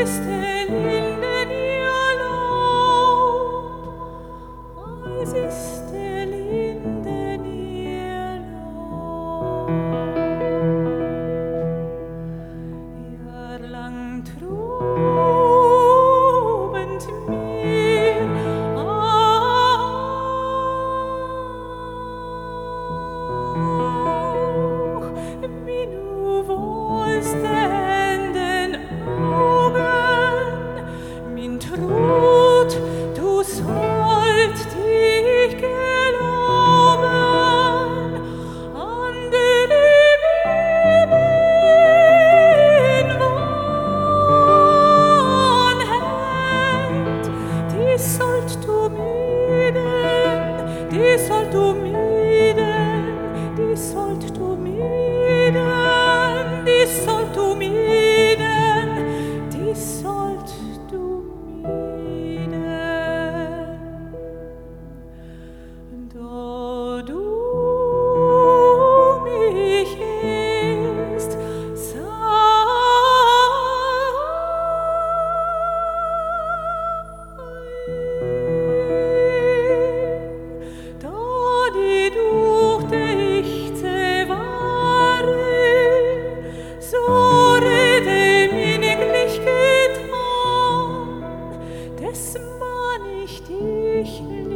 esiste sollt du des man ich dich lieb.